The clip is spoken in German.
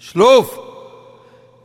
Schlaf!